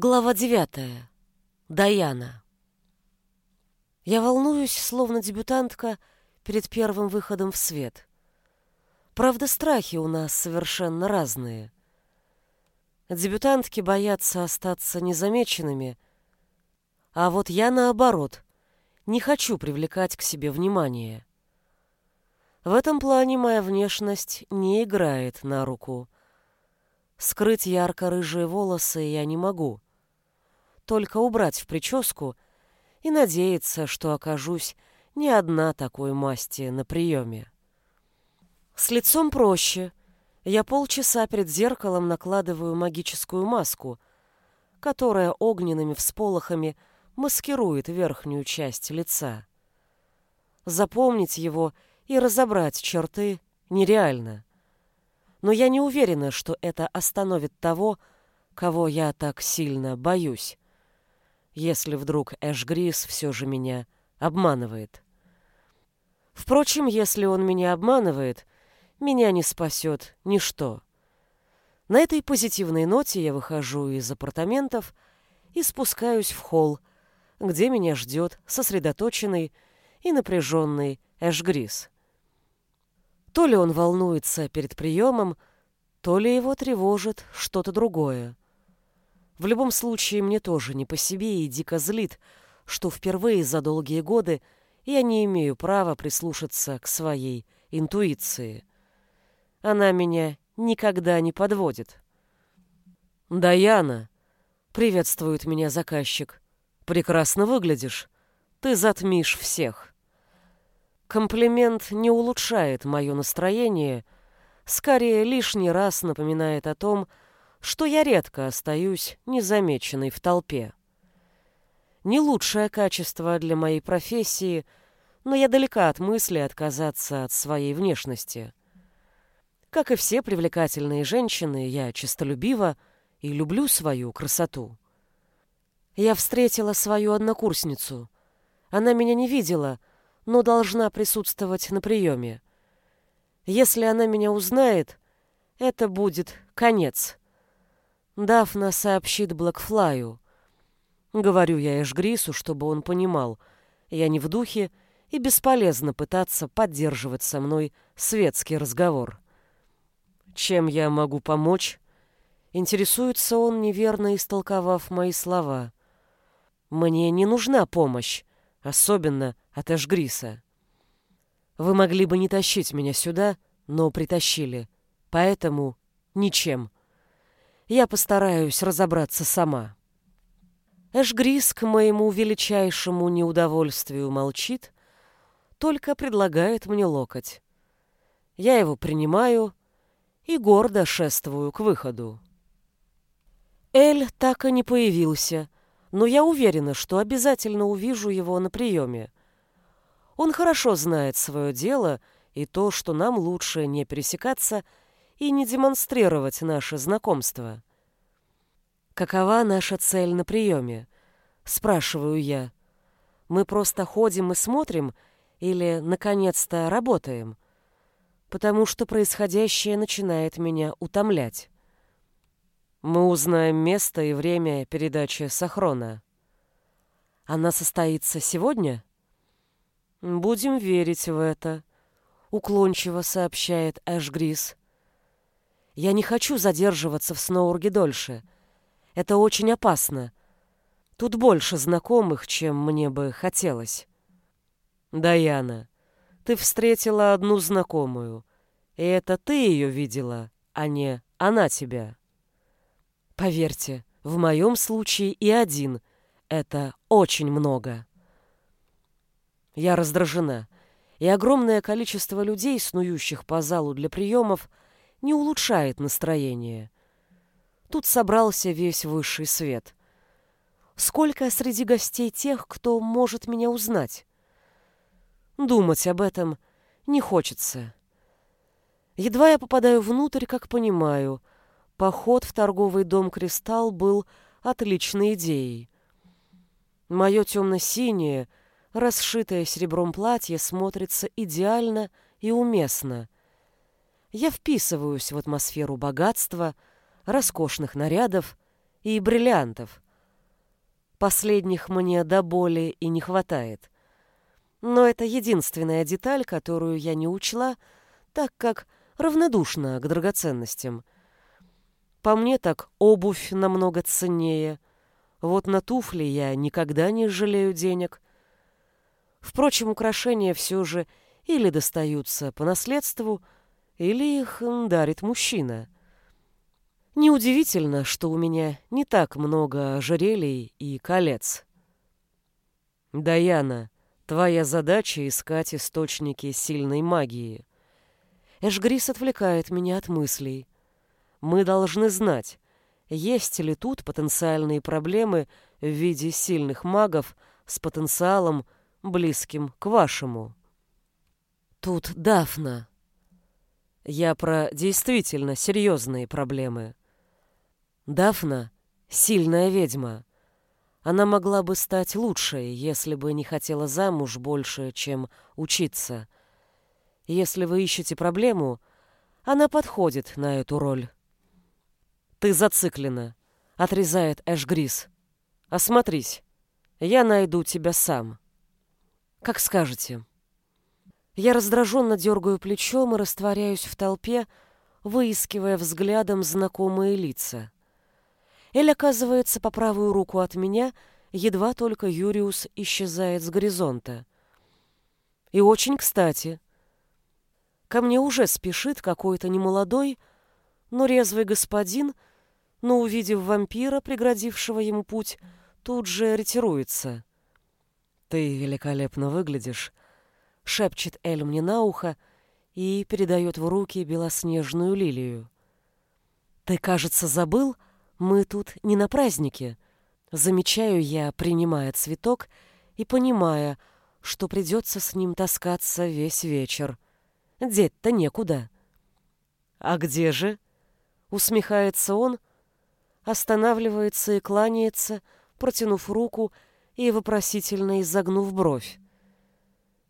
Глава девятая. Даяна. Я волнуюсь, словно дебютантка перед первым выходом в свет. Правда, страхи у нас совершенно разные. Дебютантки боятся остаться незамеченными, а вот я, наоборот, не хочу привлекать к себе внимание. В этом плане моя внешность не играет на руку. Скрыть ярко-рыжие волосы я не могу — только убрать в прическу и надеяться, что окажусь не одна такой масти на приеме. С лицом проще. Я полчаса перед зеркалом накладываю магическую маску, которая огненными всполохами маскирует верхнюю часть лица. Запомнить его и разобрать черты нереально. Но я не уверена, что это остановит того, кого я так сильно боюсь если вдруг Эш Грис все же меня обманывает. Впрочем, если он меня обманывает, меня не спасет ничто. На этой позитивной ноте я выхожу из апартаментов и спускаюсь в холл, где меня ждет сосредоточенный и напряженный Эш Грис. То ли он волнуется перед приемом, то ли его тревожит что-то другое. В любом случае, мне тоже не по себе и дико злит, что впервые за долгие годы я не имею права прислушаться к своей интуиции. Она меня никогда не подводит. «Даяна!» — приветствует меня заказчик. «Прекрасно выглядишь. Ты затмишь всех». Комплимент не улучшает мое настроение, скорее лишний раз напоминает о том, что что я редко остаюсь незамеченной в толпе. Не лучшее качество для моей профессии, но я далека от мысли отказаться от своей внешности. Как и все привлекательные женщины, я честолюбива и люблю свою красоту. Я встретила свою однокурсницу. Она меня не видела, но должна присутствовать на приеме. Если она меня узнает, это будет конец. Дафна сообщит Блэкфлаю. Говорю я Эшгрису, чтобы он понимал. Я не в духе, и бесполезно пытаться поддерживать со мной светский разговор. Чем я могу помочь? Интересуется он, неверно истолковав мои слова. Мне не нужна помощь, особенно от Эшгриса. Вы могли бы не тащить меня сюда, но притащили. Поэтому ничем. Я постараюсь разобраться сама. Эшгрис к моему величайшему неудовольствию молчит, только предлагает мне локоть. Я его принимаю и гордо шествую к выходу. Эль так и не появился, но я уверена, что обязательно увижу его на приеме. Он хорошо знает свое дело и то, что нам лучше не пересекаться и не демонстрировать наше знакомство. «Какова наша цель на приеме?» — спрашиваю я. «Мы просто ходим и смотрим или, наконец-то, работаем?» Потому что происходящее начинает меня утомлять. Мы узнаем место и время передачи Сахрона. Она состоится сегодня? Будем верить в это, уклончиво сообщает Эшгрис. Я не хочу задерживаться в Сноурге дольше. Это очень опасно. Тут больше знакомых, чем мне бы хотелось. Даяна, ты встретила одну знакомую, и это ты ее видела, а не она тебя. Поверьте, в моем случае и один — это очень много. Я раздражена, и огромное количество людей, снующих по залу для приемов, — не улучшает настроение. Тут собрался весь высший свет. Сколько среди гостей тех, кто может меня узнать? Думать об этом не хочется. Едва я попадаю внутрь, как понимаю, поход в торговый дом «Кристалл» был отличной идеей. Мое темно-синее, расшитое серебром платье смотрится идеально и уместно — я вписываюсь в атмосферу богатства, роскошных нарядов и бриллиантов, Последних мне до боли и не хватает. Но это единственная деталь, которую я не учла, так как равнодушна к драгоценностям. По мне так обувь намного ценнее. Вот на туфли я никогда не жалею денег. Впрочем, украшения все же или достаются по наследству, или их дарит мужчина. Неудивительно, что у меня не так много ожерелий и колец. Даяна, твоя задача — искать источники сильной магии. Эшгрис отвлекает меня от мыслей. Мы должны знать, есть ли тут потенциальные проблемы в виде сильных магов с потенциалом, близким к вашему. Тут Дафна. Я про действительно серьезные проблемы. Дафна — сильная ведьма. Она могла бы стать лучшей, если бы не хотела замуж больше, чем учиться — если вы ищете проблему, она подходит на эту роль. Ты зациклена, отрезает Эш Грис. Осмотрись. Я найду тебя сам. Как скажете. Я раздраженно дергаю плечом и растворяюсь в толпе, выискивая взглядом знакомые лица. Эль оказывается по правую руку от меня, едва только Юриус исчезает с горизонта. И очень кстати — Ко мне уже спешит какой-то немолодой, но резвый господин, но, увидев вампира, преградившего ему путь, тут же ретируется. «Ты великолепно выглядишь», — шепчет Эль мне на ухо и передает в руки белоснежную лилию. «Ты, кажется, забыл, мы тут не на празднике», — замечаю я, принимая цветок и понимая, что придется с ним таскаться весь вечер. Деть-то некуда. А где же? Усмехается он, останавливается и кланяется, протянув руку и вопросительно изогнув бровь.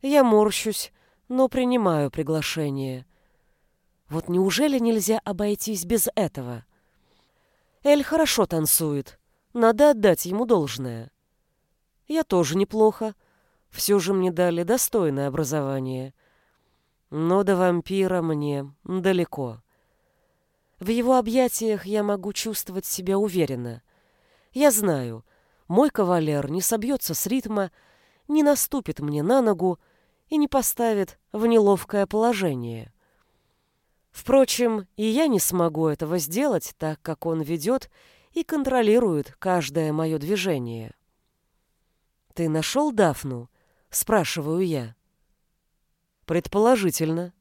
Я морщусь, но принимаю приглашение. Вот неужели нельзя обойтись без этого? Эль хорошо танцует, надо отдать ему должное. Я тоже неплохо, все же мне дали достойное образование — но до вампира мне далеко. В его объятиях я могу чувствовать себя уверенно. Я знаю, мой кавалер не собьется с ритма, не наступит мне на ногу и не поставит в неловкое положение. Впрочем, и я не смогу этого сделать, так как он ведет и контролирует каждое мое движение. «Ты нашел Дафну?» — спрашиваю я. Предположительно.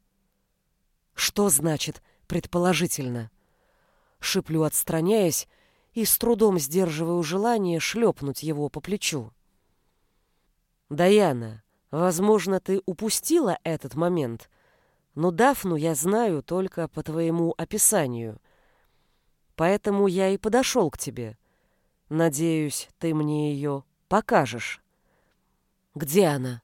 Что значит предположительно? Шиплю, отстраняясь, и с трудом сдерживаю желание шлепнуть его по плечу. Даяна, возможно, ты упустила этот момент, но Дафну я знаю только по твоему описанию. Поэтому я и подошел к тебе. Надеюсь, ты мне ее покажешь. Где она?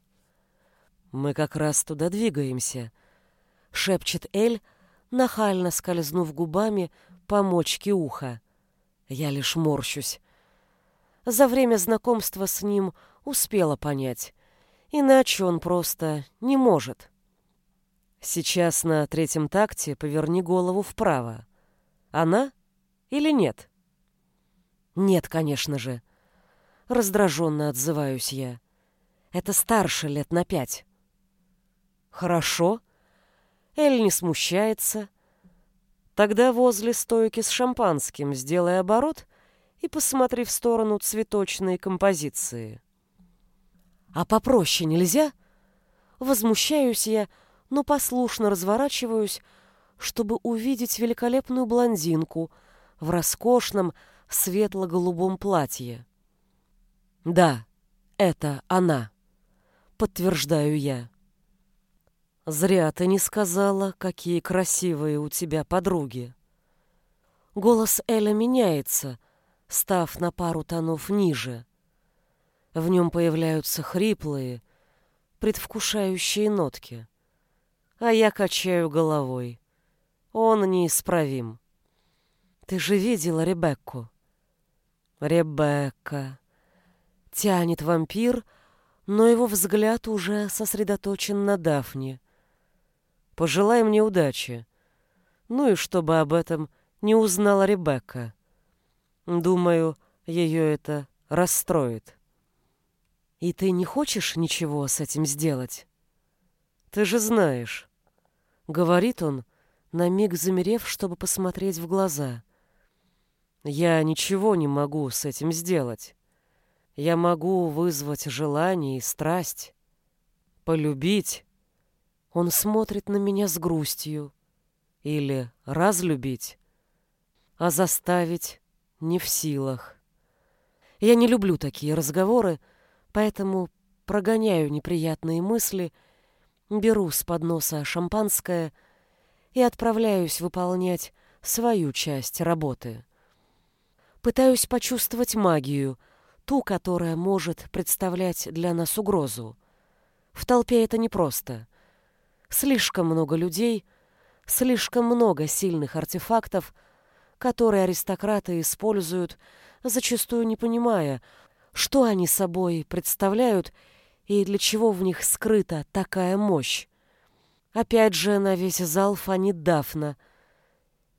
«Мы как раз туда двигаемся», — шепчет Эль, нахально скользнув губами по мочке уха. Я лишь морщусь. За время знакомства с ним успела понять. Иначе он просто не может. Сейчас на третьем такте поверни голову вправо. Она или нет? Нет, конечно же. Раздраженно отзываюсь я. Это старше лет на пять. Хорошо. Эль не смущается. Тогда возле стойки с шампанским сделай оборот и посмотри в сторону цветочной композиции. А попроще нельзя? Возмущаюсь я, но послушно разворачиваюсь, чтобы увидеть великолепную блондинку в роскошном светло-голубом платье. Да, это она, подтверждаю я. Зря ты не сказала, какие красивые у тебя подруги. Голос Эля меняется, став на пару тонов ниже. В нем появляются хриплые, предвкушающие нотки. А я качаю головой. Он неисправим. Ты же видела Ребекку? Ребекка. Тянет вампир, но его взгляд уже сосредоточен на Дафне. Пожелай мне удачи. Ну и чтобы об этом не узнала Ребекка. Думаю, ее это расстроит. И ты не хочешь ничего с этим сделать? Ты же знаешь. Говорит он, на миг замерев, чтобы посмотреть в глаза. Я ничего не могу с этим сделать. Я могу вызвать желание и страсть, полюбить. Он смотрит на меня с грустью. Или разлюбить, а заставить не в силах. Я не люблю такие разговоры, поэтому прогоняю неприятные мысли, беру с подноса шампанское и отправляюсь выполнять свою часть работы. Пытаюсь почувствовать магию — ту, которая может представлять для нас угрозу. В толпе это непросто. Слишком много людей, слишком много сильных артефактов, которые аристократы используют, зачастую не понимая, что они собой представляют и для чего в них скрыта такая мощь. Опять же, на весь зал фонит Дафна.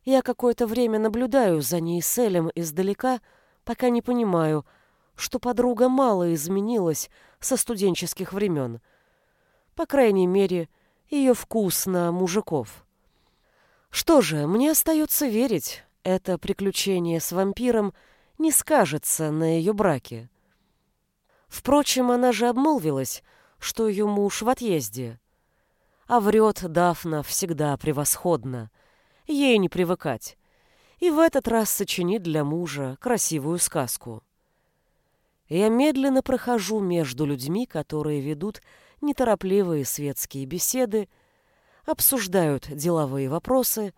Я какое-то время наблюдаю за ней с Элем издалека, пока не понимаю — что подруга мало изменилась со студенческих времен. По крайней мере, ее вкус на мужиков. Что же, мне остается верить, это приключение с вампиром не скажется на ее браке. Впрочем, она же обмолвилась, что ее муж в отъезде. А врет Дафна всегда превосходно. Ей не привыкать. И в этот раз сочинит для мужа красивую сказку. Я медленно прохожу между людьми, которые ведут неторопливые светские беседы, обсуждают деловые вопросы,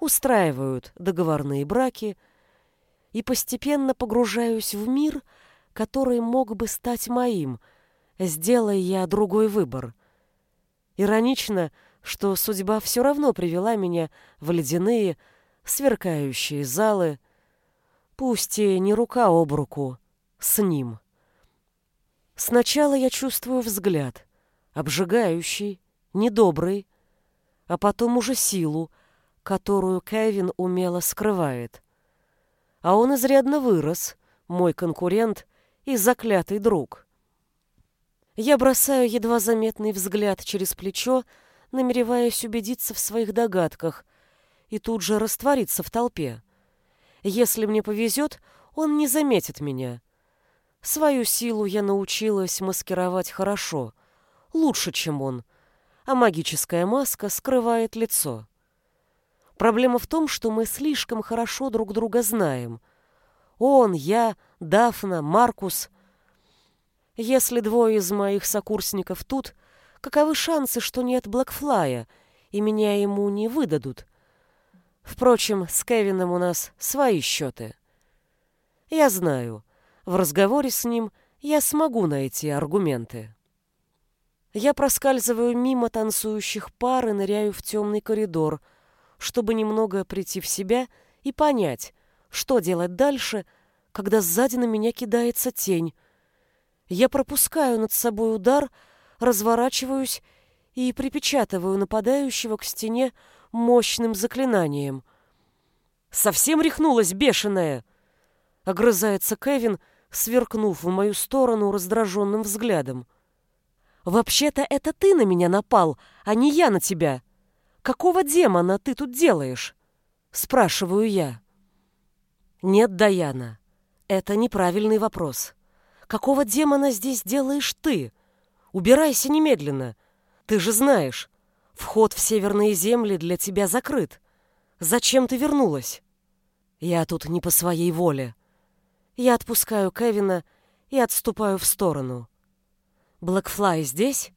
устраивают договорные браки и постепенно погружаюсь в мир, который мог бы стать моим, сделая я другой выбор. Иронично, что судьба все равно привела меня в ледяные, сверкающие залы, пусть и не рука об руку, с ним. Сначала я чувствую взгляд, обжигающий, недобрый, а потом уже силу, которую Кевин умело скрывает. А он изрядно вырос, мой конкурент и заклятый друг. Я бросаю едва заметный взгляд через плечо, намереваясь убедиться в своих догадках, и тут же раствориться в толпе. Если мне повезет, он не заметит меня. Свою силу я научилась маскировать хорошо, лучше, чем он, а магическая маска скрывает лицо. Проблема в том, что мы слишком хорошо друг друга знаем. Он, я, Дафна, Маркус. Если двое из моих сокурсников тут, каковы шансы, что нет Блэкфлая, и меня ему не выдадут? Впрочем, с Кевином у нас свои счеты. Я знаю, в разговоре с ним я смогу найти аргументы. Я проскальзываю мимо танцующих пар и ныряю в темный коридор, чтобы немного прийти в себя и понять, что делать дальше, когда сзади на меня кидается тень. Я пропускаю над собой удар, разворачиваюсь и припечатываю нападающего к стене мощным заклинанием. «Совсем рехнулась бешеная!» — огрызается Кевин, сверкнув в мою сторону раздраженным взглядом. «Вообще-то это ты на меня напал, а не я на тебя. Какого демона ты тут делаешь?» Спрашиваю я. «Нет, Даяна, это неправильный вопрос. Какого демона здесь делаешь ты? Убирайся немедленно. Ты же знаешь, вход в северные земли для тебя закрыт. Зачем ты вернулась?» «Я тут не по своей воле», я отпускаю Кевина и отступаю в сторону. «Блэкфлай здесь?»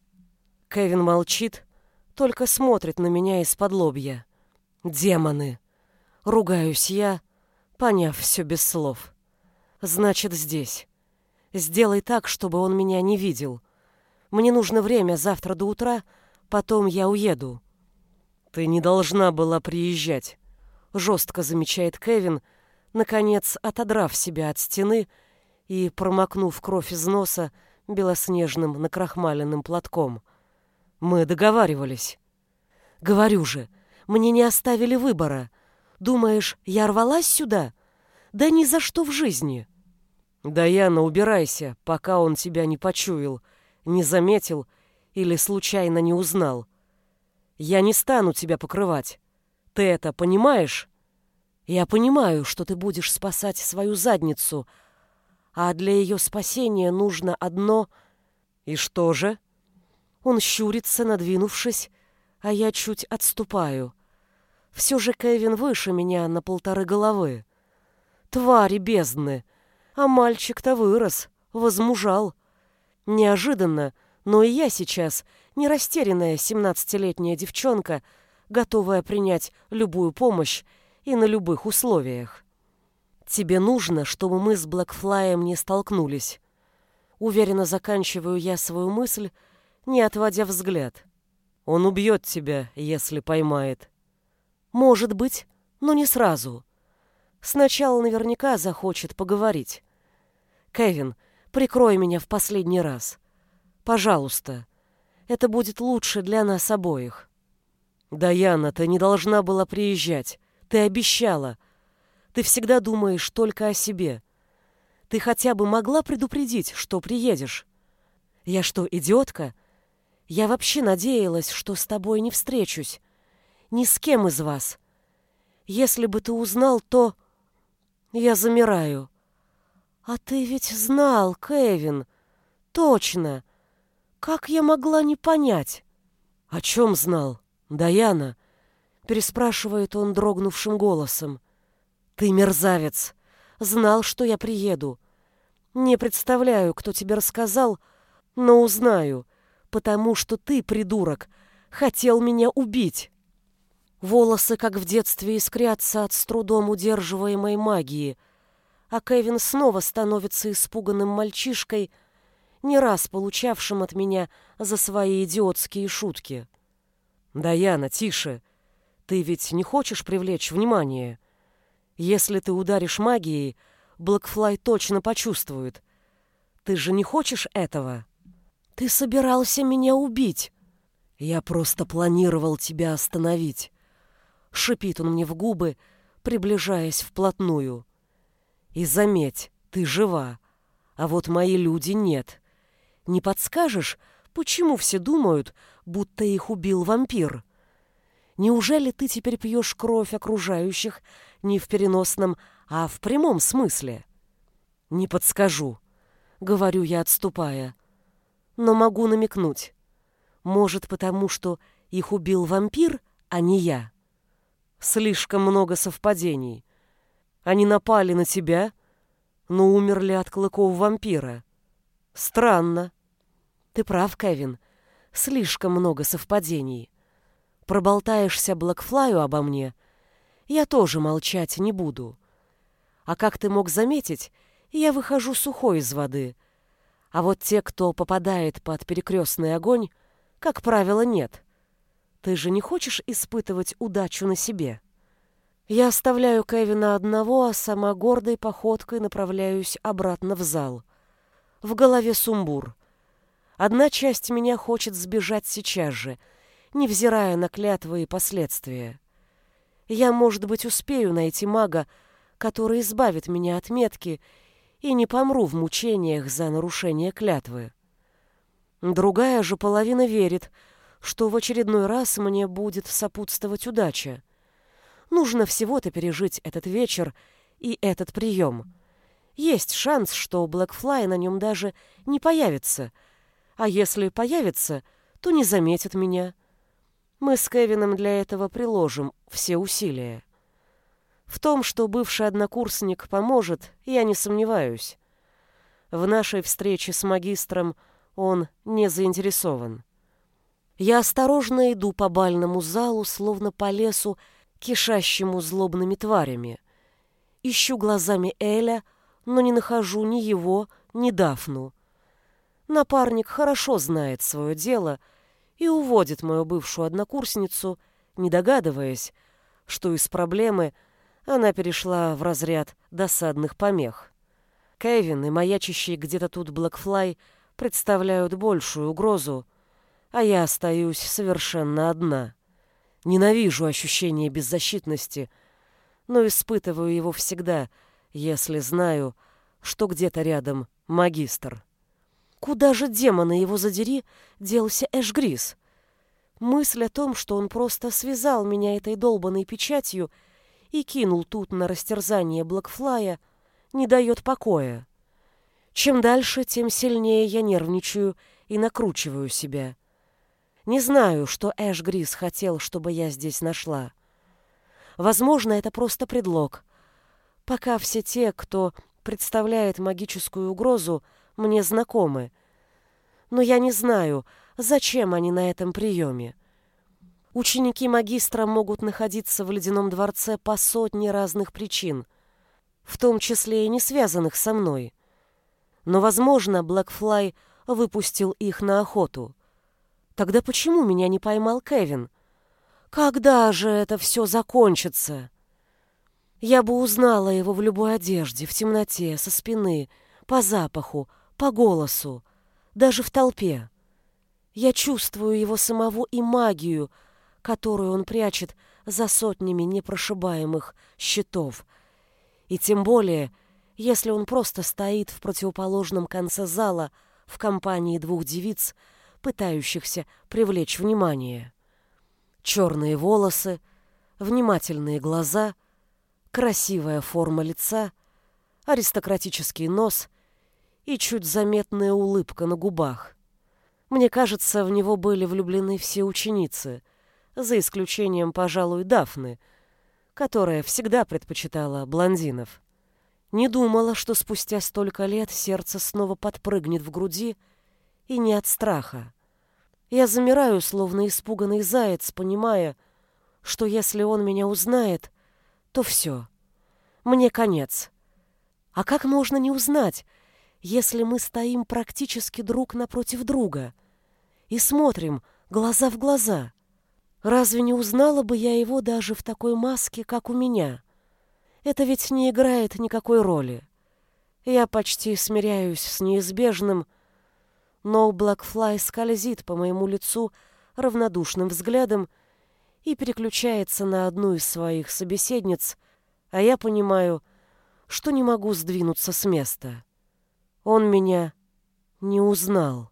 Кевин молчит, только смотрит на меня из-под лобья. «Демоны!» Ругаюсь я, поняв все без слов. «Значит, здесь. Сделай так, чтобы он меня не видел. Мне нужно время завтра до утра, потом я уеду». «Ты не должна была приезжать», — жестко замечает Кевин, — наконец отодрав себя от стены и промокнув кровь из носа белоснежным накрахмаленным платком. Мы договаривались. Говорю же, мне не оставили выбора. Думаешь, я рвалась сюда? Да ни за что в жизни. Даяна, убирайся, пока он тебя не почуял, не заметил или случайно не узнал. Я не стану тебя покрывать. Ты это понимаешь? Я понимаю, что ты будешь спасать свою задницу, а для ее спасения нужно одно... И что же? Он щурится, надвинувшись, а я чуть отступаю. Все же Кевин выше меня на полторы головы. Твари бездны! А мальчик-то вырос, возмужал. Неожиданно, но и я сейчас, не растерянная семнадцатилетняя девчонка, готовая принять любую помощь и на любых условиях. Тебе нужно, чтобы мы с Блэкфлаем не столкнулись. Уверенно заканчиваю я свою мысль, не отводя взгляд. Он убьет тебя, если поймает. Может быть, но не сразу. Сначала наверняка захочет поговорить. Кевин, прикрой меня в последний раз. Пожалуйста. Это будет лучше для нас обоих. Даяна, ты не должна была приезжать. Ты обещала. Ты всегда думаешь только о себе. Ты хотя бы могла предупредить, что приедешь. Я что, идиотка? Я вообще надеялась, что с тобой не встречусь. Ни с кем из вас. Если бы ты узнал, то... Я замираю. А ты ведь знал, Кевин. Точно. Как я могла не понять? О чем знал? Даяна. Переспрашивает он дрогнувшим голосом. Ты мерзавец. Знал, что я приеду. Не представляю, кто тебе рассказал, но узнаю потому что ты, придурок, хотел меня убить. Волосы, как в детстве, искрятся от с трудом удерживаемой магии, а Кевин снова становится испуганным мальчишкой, не раз получавшим от меня за свои идиотские шутки. «Даяна, тише. Ты ведь не хочешь привлечь внимание? Если ты ударишь магией, Блэкфлай точно почувствует. Ты же не хочешь этого?» Ты собирался меня убить. Я просто планировал тебя остановить. Шипит он мне в губы, приближаясь вплотную. И заметь, ты жива, а вот мои люди нет. Не подскажешь, почему все думают, будто их убил вампир? Неужели ты теперь пьешь кровь окружающих не в переносном, а в прямом смысле? Не подскажу, говорю я, отступая но могу намекнуть. Может, потому что их убил вампир, а не я. Слишком много совпадений. Они напали на тебя, но умерли от клыков вампира. Странно. Ты прав, Кевин. Слишком много совпадений. Проболтаешься Блэкфлаю обо мне, я тоже молчать не буду. А как ты мог заметить, я выхожу сухой из воды — а вот те, кто попадает под перекрестный огонь, как правило, нет. Ты же не хочешь испытывать удачу на себе? Я оставляю Кевина одного, а сама гордой походкой направляюсь обратно в зал. В голове сумбур. Одна часть меня хочет сбежать сейчас же, невзирая на клятвы и последствия. Я, может быть, успею найти мага, который избавит меня от метки и не помру в мучениях за нарушение клятвы. Другая же половина верит, что в очередной раз мне будет сопутствовать удача. Нужно всего-то пережить этот вечер и этот прием. Есть шанс, что Блэкфлай на нем даже не появится, а если появится, то не заметит меня. Мы с Кевином для этого приложим все усилия. В том, что бывший однокурсник поможет, я не сомневаюсь. В нашей встрече с магистром он не заинтересован. Я осторожно иду по бальному залу, словно по лесу, кишащему злобными тварями. Ищу глазами Эля, но не нахожу ни его, ни Дафну. Напарник хорошо знает свое дело и уводит мою бывшую однокурсницу, не догадываясь, что из проблемы – она перешла в разряд досадных помех. Кевин и маячащий где-то тут Блэкфлай представляют большую угрозу, а я остаюсь совершенно одна. Ненавижу ощущение беззащитности, но испытываю его всегда, если знаю, что где-то рядом магистр. Куда же демона его задери делся Эшгрис? Мысль о том, что он просто связал меня этой долбанной печатью и кинул тут на растерзание Блэкфлая, не дает покоя. Чем дальше, тем сильнее я нервничаю и накручиваю себя. Не знаю, что Эш Грис хотел, чтобы я здесь нашла. Возможно, это просто предлог. Пока все те, кто представляет магическую угрозу, мне знакомы. Но я не знаю, зачем они на этом приеме. Ученики магистра могут находиться в ледяном дворце по сотне разных причин, в том числе и не связанных со мной. Но, возможно, Блэкфлай выпустил их на охоту. Тогда почему меня не поймал Кевин? Когда же это все закончится? Я бы узнала его в любой одежде, в темноте, со спины, по запаху, по голосу, даже в толпе. Я чувствую его самого и магию, которую он прячет за сотнями непрошибаемых щитов. И тем более, если он просто стоит в противоположном конце зала в компании двух девиц, пытающихся привлечь внимание. Черные волосы, внимательные глаза, красивая форма лица, аристократический нос — и чуть заметная улыбка на губах. Мне кажется, в него были влюблены все ученицы, за исключением, пожалуй, Дафны, которая всегда предпочитала блондинов. Не думала, что спустя столько лет сердце снова подпрыгнет в груди, и не от страха. Я замираю, словно испуганный заяц, понимая, что если он меня узнает, то все. Мне конец. А как можно не узнать, если мы стоим практически друг напротив друга и смотрим глаза в глаза? Разве не узнала бы я его даже в такой маске, как у меня? Это ведь не играет никакой роли. Я почти смиряюсь с неизбежным, но Блэкфлай скользит по моему лицу равнодушным взглядом и переключается на одну из своих собеседниц, а я понимаю, что не могу сдвинуться с места. Он меня не узнал.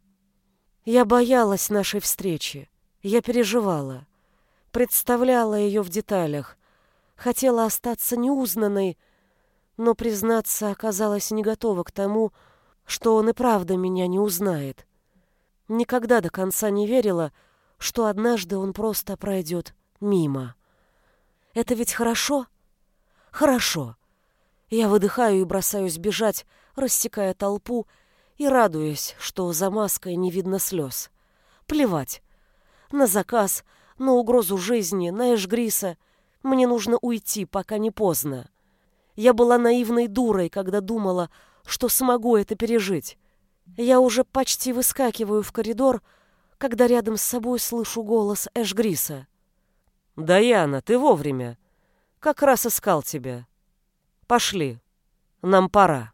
Я боялась нашей встречи. Я переживала. Представляла ее в деталях. Хотела остаться неузнанной, но, признаться, оказалась не готова к тому, что он и правда меня не узнает. Никогда до конца не верила, что однажды он просто пройдет мимо. Это ведь хорошо? Хорошо. Я выдыхаю и бросаюсь бежать, рассекая толпу и радуясь, что за маской не видно слез. Плевать. На заказ, на угрозу жизни, на Эшгриса. Мне нужно уйти, пока не поздно. Я была наивной дурой, когда думала, что смогу это пережить. Я уже почти выскакиваю в коридор, когда рядом с собой слышу голос Эшгриса. «Даяна, ты вовремя. Как раз искал тебя. Пошли. Нам пора».